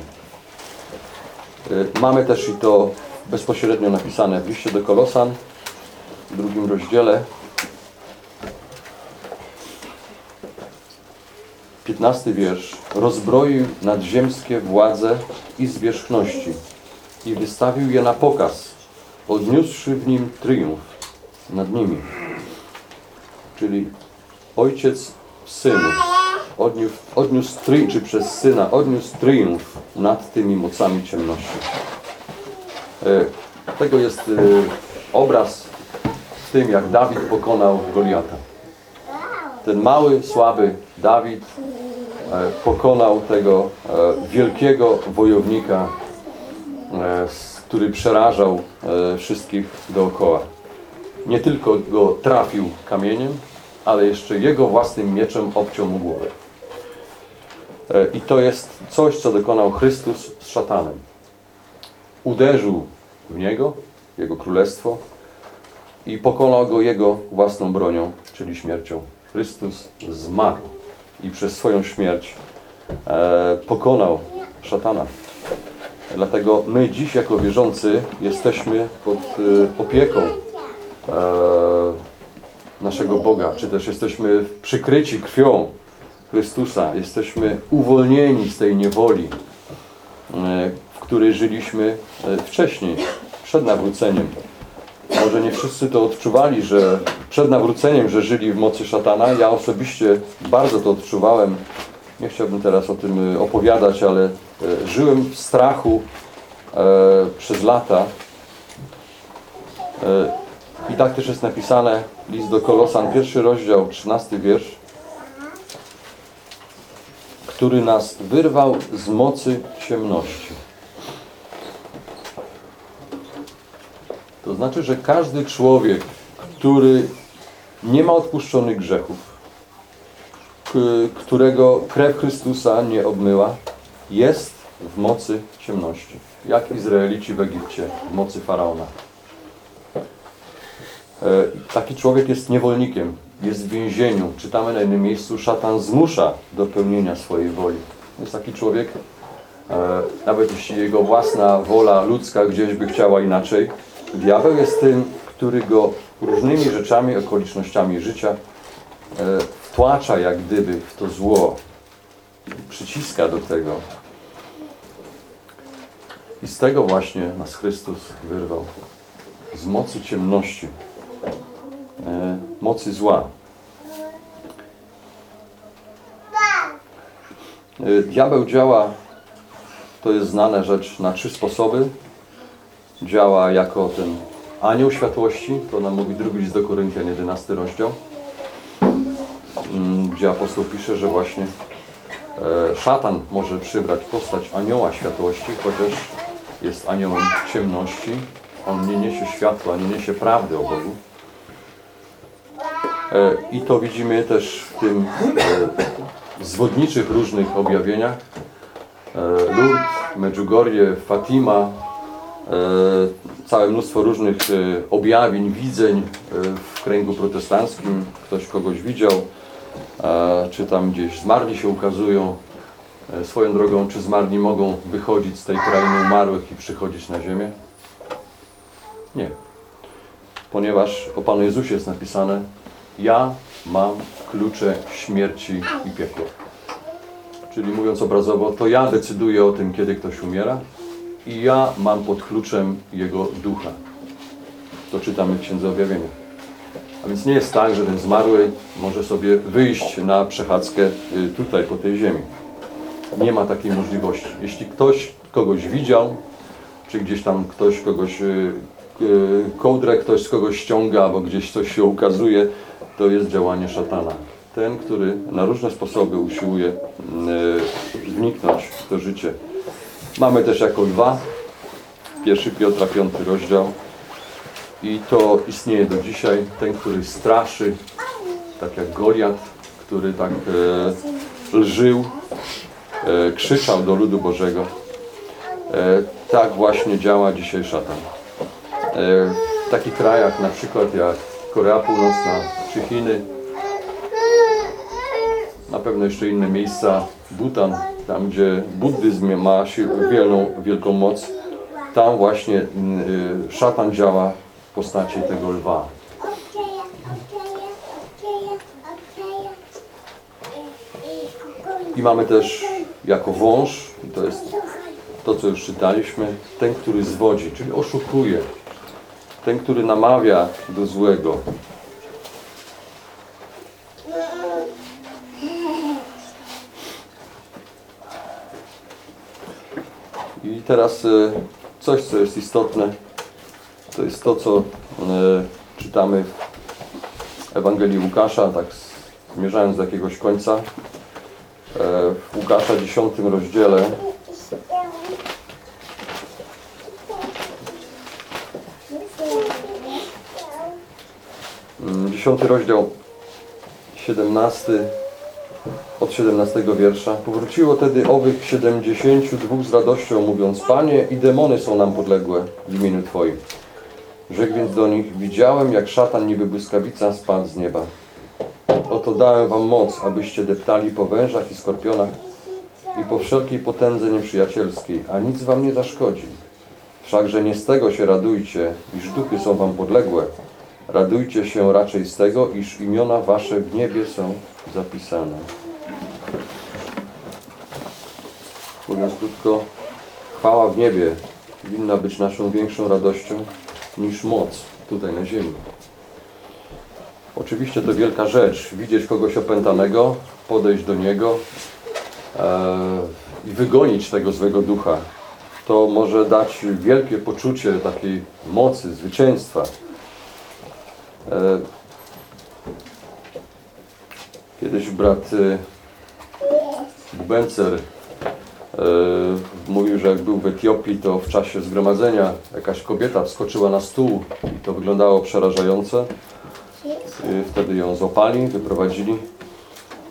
E, Mamy też i to bezpośrednio napisane w liście do Kolosan, w drugim rozdziale. 15 wiersz. Rozbroił nadziemskie władze i zwierzchności i wystawił je na pokaz, odniósłszy w nim triumf nad nimi. Czyli ojciec w synu odniósł, odniósł czy przez syna odniósł triumf nad tymi mocami ciemności. E, Tego jest e, obraz w tym, jak Dawid pokonał Goliata. Ten mały, słaby Dawid e, pokonał tego wielkiego wojownika, który przerażał wszystkich dookoła. Nie tylko go trafił kamieniem, ale jeszcze jego własnym mieczem obciął mu głowę. E, I to jest coś, co dokonał Chrystus z szatanem. Uderzył w niego, jego królestwo i pokonał go jego własną bronią, czyli śmiercią. Chrystus zmarł i przez swoją śmierć e, pokonał szatana. Dlatego my dziś jako wierzący jesteśmy pod e, opieką naszego Boga, czy też jesteśmy przykryci krwią Chrystusa, jesteśmy uwolnieni z tej niewoli, e, w której żyliśmy e, wcześniej, przed nawróceniem. Może nie wszyscy to odczuwali, że przed nawróceniem, że żyli w mocy szatana. Ja osobiście bardzo to odczuwałem. Nie chciałbym teraz o tym e, opowiadać, ale żyłem w strachu przez lata. I tak też jest napisane, list do Kolosan, pierwszy rozdział, 13 wiersz, który nas wyrwał z mocy ciemności. To znaczy, że każdy człowiek, który nie ma odpuszczonych grzechów, którego krew Chrystusa nie obmyła, jest w mocy ciemności. jak Izraelici w Egipcie, w mocy Faraona. E, Taki człowiek jest niewolnikiem, jest w więzieniu. Czytamy na innym miejscu, szatan zmusza do pełnienia swojej woli. Jest taki człowiek, e, nawet jeśli jego własna wola ludzka gdzieś by chciała inaczej, diabeł jest tym, który go różnymi rzeczami, okolicznościami życia e, wtłacza jak gdyby w to zło, przyciska do tego. I z tego właśnie nas Chrystus wyrwał. Z mocy ciemności, mocy zła. E, Diabeł działa, to jest znana rzecz, na trzy sposoby. Działa jako ten anioł światłości, to nam mówi drugi list do Koryntian, 11 rozdział, mm, gdzie apostoł pisze, że właśnie e, szatan może przybrać postać anioła światłości, chociaż jest aniołem ciemności. On nie niesie światła, nie niesie prawdy o Bogu. E, I to widzimy też w tym e, zwodniczych różnych objawieniach. E, Lourdes, Medjugorje, Fatima, całe mnóstwo różnych objawień, widzeń w kręgu protestanckim. Ktoś kogoś widział, czy tam gdzieś zmarli się ukazują. Swoją drogą, czy zmarli mogą wychodzić z tej krainy umarłych i przychodzić na ziemię? Nie. Ponieważ o Panu Jezusie jest napisane Ja mam klucze śmierci i piekła. Czyli mówiąc obrazowo, to ja decyduję o tym, kiedy ktoś umiera i ja mam pod kluczem Jego ducha. To czytamy w Księdze Objawienia. A więc nie jest tak, że ten zmarły może sobie wyjść na przechadzkę y, tutaj, po tej ziemi. Nie ma takiej możliwości. Jeśli ktoś kogoś widział, czy gdzieś tam ktoś kogoś, y, kołdrę ktoś z kogoś ściąga, albo gdzieś coś się ukazuje, to jest działanie szatana. Ten, który na różne sposoby usiłuje y, wniknąć w to życie. Mamy też jako lwa, 1 Piotra 5 rozdział i to istnieje do dzisiaj, ten, który straszy, tak jak Goliat, który tak e, lżył, e, krzyczał do ludu Bożego. E, tak właśnie działa dzisiaj szatan. E, w takich krajach na przykład jak Korea Północna czy Chiny, na pewno jeszcze inne miejsca, Butan, tam gdzie buddyzm ma wielką, wielką moc, tam właśnie y, szatan działa w postaci tego lwa. I mamy też jako wąż, to jest to, co już czytaliśmy, ten, który zwodzi, czyli oszukuje, ten, który namawia do złego. I teraz e, coś, co jest istotne, to jest to, co e, czytamy w Ewangelii Łukasza, tak zmierzając do jakiegoś końca. E, W Łukasza 10 rozdziale 10 rozdział 17 od 17 wiersza. Powróciło tedy owych 72 z radością mówiąc Panie i demony są nam podległe w imieniu Twoim. Rzekł więc do nich Widziałem jak szatan niby błyskawica spadł z nieba. Oto dałem wam moc, abyście deptali po wężach i skorpionach i po wszelkiej potędze nieprzyjacielskiej, a nic wam nie zaszkodzi. Wszakże nie z tego się radujcie, iż duchy są wam podległe. Radujcie się raczej z tego, iż imiona wasze w niebie są zapisane. Mówiąc krótko, chwała w niebie winna być naszą większą radością niż moc tutaj na ziemi. Oczywiście to wielka rzecz, widzieć kogoś opętanego, podejść do niego e, i wygonić tego złego ducha. To może dać wielkie poczucie takiej mocy, zwycięstwa. E, kiedyś brat e, Bubencer e, mówił, że jak był w Etiopii, to w czasie zgromadzenia jakaś kobieta wskoczyła na stół i to wyglądało przerażające. Y, Wtedy ją złapali, wyprowadzili,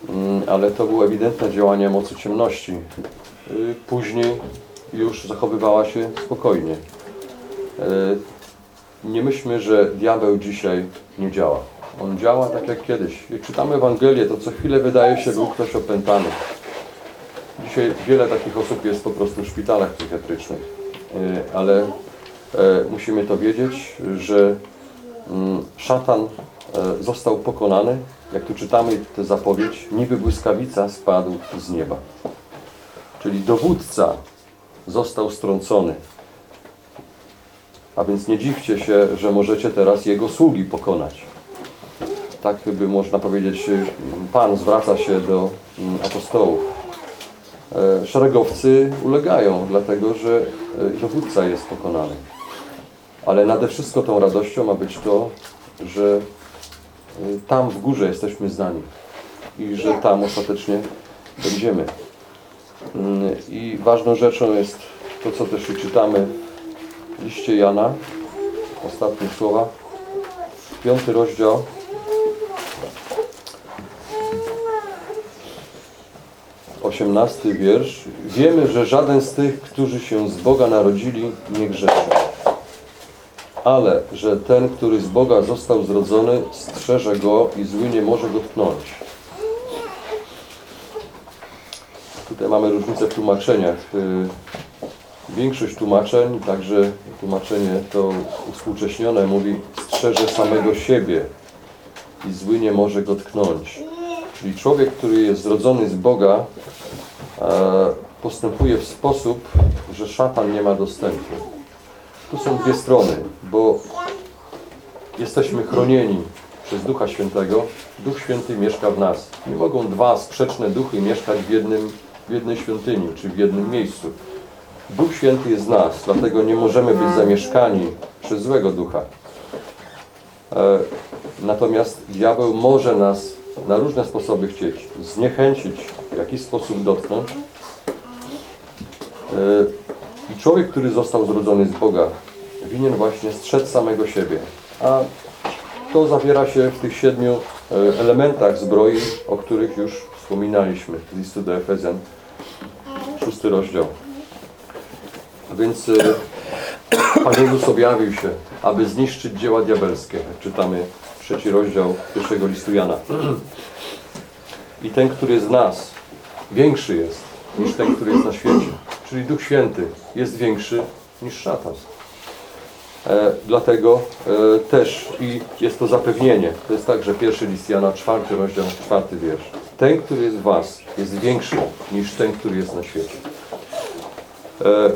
Mm, ale to było ewidentne działanie mocy ciemności. Y, Później już zachowywała się spokojnie. Nie myślmy, że diabeł dzisiaj nie działa. On działa tak jak kiedyś. Jak czytamy Ewangelię, to co chwilę wydaje się, był ktoś opętany. Dzisiaj wiele takich osób jest po prostu w szpitalach psychiatrycznych, E, ale e, musimy to wiedzieć, że mm, szatan e, został pokonany. Jak tu czytamy tę zapowiedź, niby błyskawica spadł z nieba. Czyli dowódca został strącony. A więc nie dziwcie się, że możecie teraz jego sługi pokonać. Tak by można powiedzieć, Pan zwraca się do mm, apostołów. E, Szeregowcy ulegają, dlatego że e, dowódca jest pokonany. Ale nade wszystko tą radością ma być to, że e, tam w górze jesteśmy znani i że tam ostatecznie będziemy. Mm, I ważną rzeczą jest to, co też czytamy liście Jana, ostatnie słowa, piąty rozdział. Osiemnasty wiersz. Wiemy, że żaden z tych, którzy się z Boga narodzili, nie grzeszy. Ale, że ten, który z Boga został zrodzony, strzeże go i zły nie może go tknąć. Tutaj mamy różnicę w tłumaczeniach. Większość tłumaczeń, także tłumaczenie to uspółcześnione, mówi strzeże samego siebie i zły nie może go tknąć. Czyli człowiek, który jest zrodzony z Boga, e, postępuje w sposób, że szatan nie ma dostępu. Tu są dwie strony, bo jesteśmy chronieni przez Ducha Świętego. Duch Święty mieszka w nas. Nie mogą dwa sprzeczne duchy mieszkać w, jednym, w jednej świątyni, czy w jednym miejscu. Duch Święty jest z nas, dlatego nie możemy być zamieszkani przez złego ducha. E, Natomiast diabeł może nas na różne sposoby chcieć zniechęcić, w jakiś sposób dotknąć. E, I człowiek, który został zrodzony z Boga, winien właśnie strzec samego siebie. A to zawiera się w tych siedmiu e, elementach zbroi, o których już wspominaliśmy z listu do Efezjan, szósty rozdział. Więc e, (coughs) Pan Jezus objawił się, aby zniszczyć dzieła diabelskie. Czytamy trzeci rozdział pierwszego listu Jana. I ten, który jest w nas, większy jest niż ten, który jest na świecie. Czyli Duch Święty jest większy niż szatan. E, dlatego e, też i jest to zapewnienie. To jest także pierwszy list Jana, czwarty rozdział, czwarty wiersz. Ten, który jest w was, jest większy niż ten, który jest na świecie. E,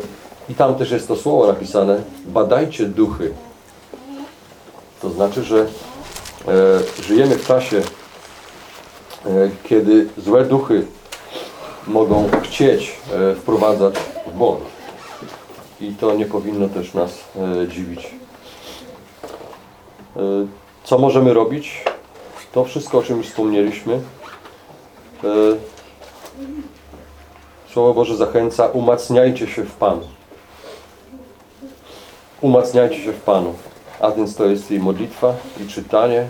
I tam też jest to słowo napisane, badajcie duchy. To znaczy, że e, żyjemy w czasie, e, kiedy złe duchy mogą chcieć e, wprowadzać w błąd. I to nie powinno też nas e, dziwić. E, co możemy robić? To wszystko, o czym już wspomnieliśmy. E, Słowo Boże zachęca, umacniajcie się w Panu. Umacniajcie się w Panu. A więc to jest i modlitwa, i czytanie,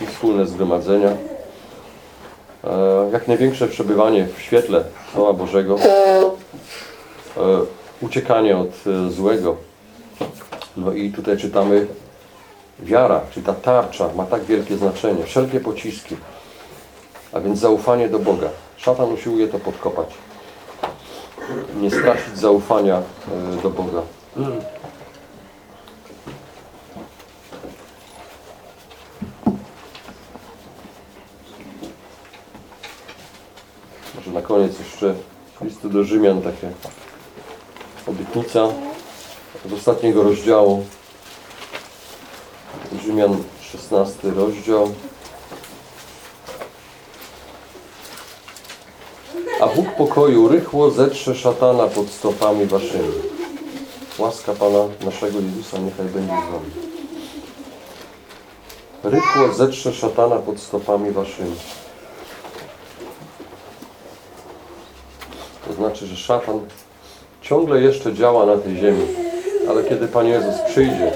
i wspólne zgromadzenia. E, Jak największe przebywanie w świetle Słowa Bożego. E, Uciekanie od e, złego. No i tutaj czytamy wiara, czyli ta tarcza ma tak wielkie znaczenie. Wszelkie pociski. A więc zaufanie do Boga. Szatan usiłuje to podkopać nie stracić zaufania do Boga. Na koniec jeszcze z listu do Rzymian takie obietnica z ostatniego rozdziału. Rzymian 16 rozdział. A Bóg pokoju rychło zetrze szatana pod stopami waszymi. Łaska Pana naszego Jezusa niechaj będzie z wami. Rychło zetrze szatana pod stopami waszymi. To znaczy, że szatan ciągle jeszcze działa na tej ziemi, ale kiedy Pan Jezus przyjdzie,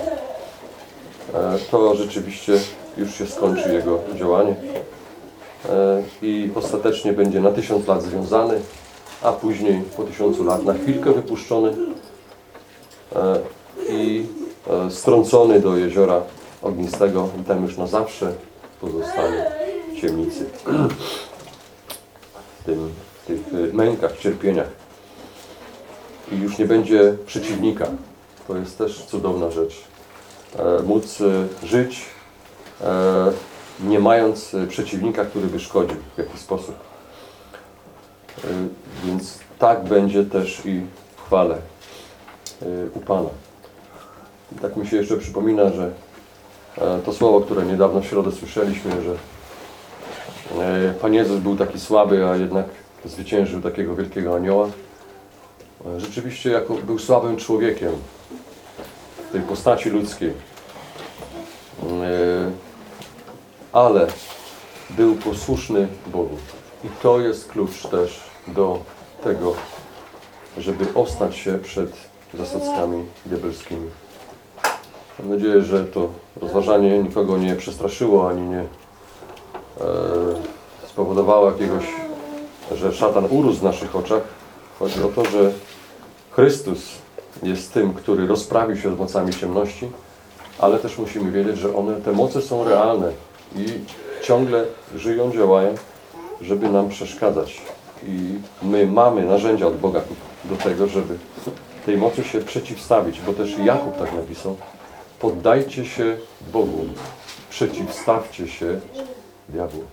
e, to rzeczywiście już się skończy jego działanie. E, i ostatecznie będzie na tysiąc lat związany a później po tysiącu lat na chwilkę wypuszczony e, i strącony do jeziora ognistego i tam już na zawsze pozostanie w ciemnicy. (clears throat) Tym, tych e, mękach, cierpieniach. I już nie będzie przeciwnika. To jest też cudowna rzecz. E, móc e, żyć nie mając przeciwnika, który by szkodził w jakiś sposób. Więc tak będzie też i w chwale u Pana. I tak mi się jeszcze przypomina, że to słowo, które niedawno w środę słyszeliśmy, że Pan Jezus był taki słaby, a jednak zwyciężył takiego wielkiego anioła. E, Rzeczywiście jako, był słabym człowiekiem w tej postaci ludzkiej. E, ale był posłuszny Bogu. I to jest klucz też do tego, żeby ostać się przed zasadzkami diabelskimi. Mam nadzieję, że to rozważanie nikogo nie przestraszyło, ani nie e, spowodowało jakiegoś, że szatan urósł w naszych oczach. Chodzi o to, że Chrystus jest tym, który rozprawił się z mocami ciemności, ale też musimy wiedzieć, że one, te moce są realne i ciągle żyją, działają, żeby nam przeszkadzać. I my mamy narzędzia od Boga do tego, żeby tej mocy się przeciwstawić, bo też Jakub tak napisał, poddajcie się Bogu, przeciwstawcie się diabłu.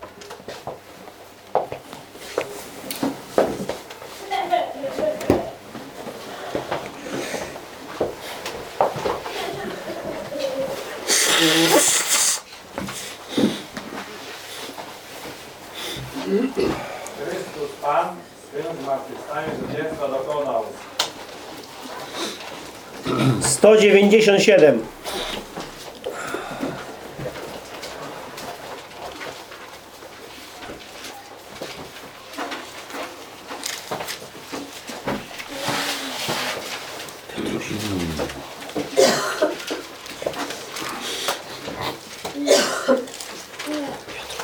Chrystus Pan swym zmartwychwstaniu zwycięstwa dokonał. 197.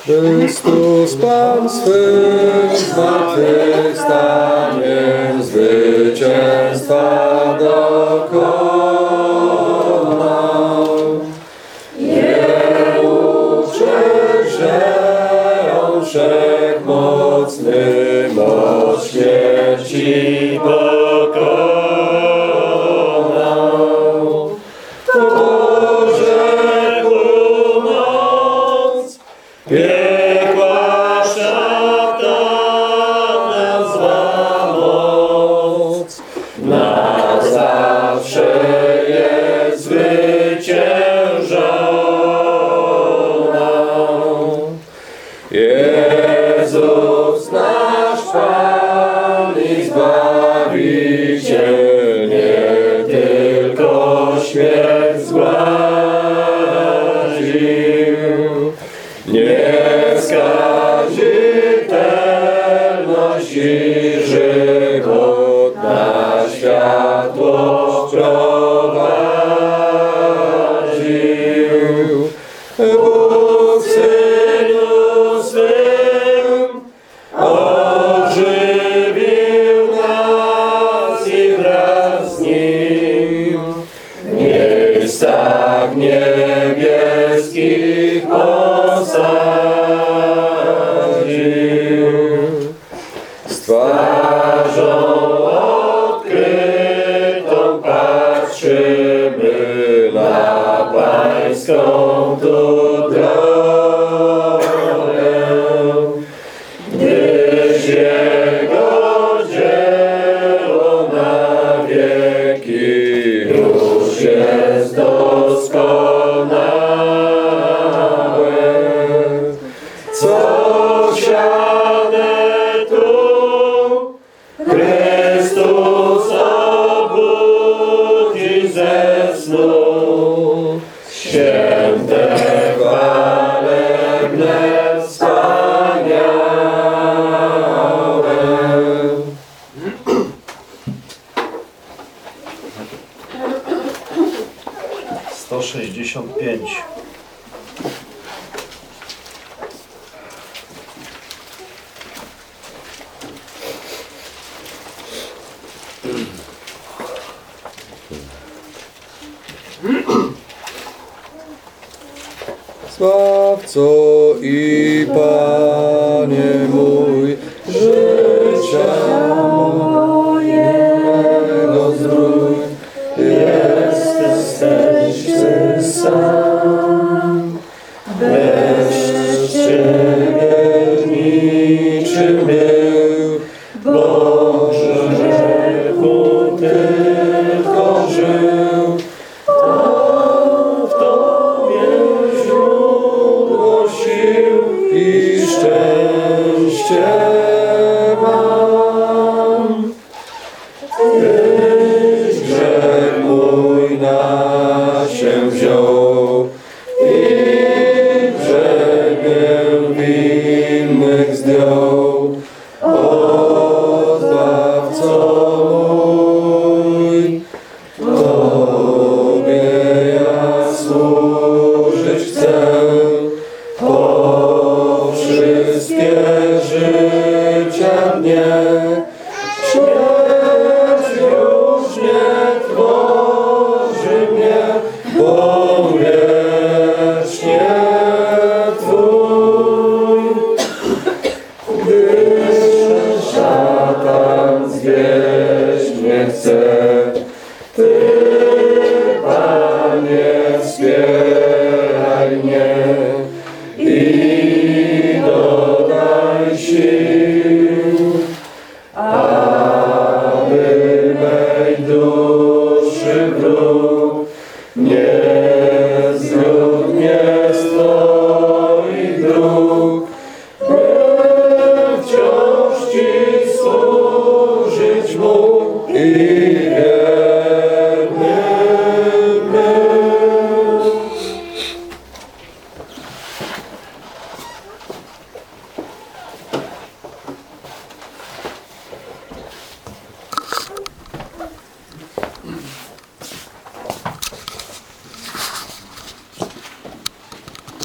Chrystus Pan swym zmartwychwstaniem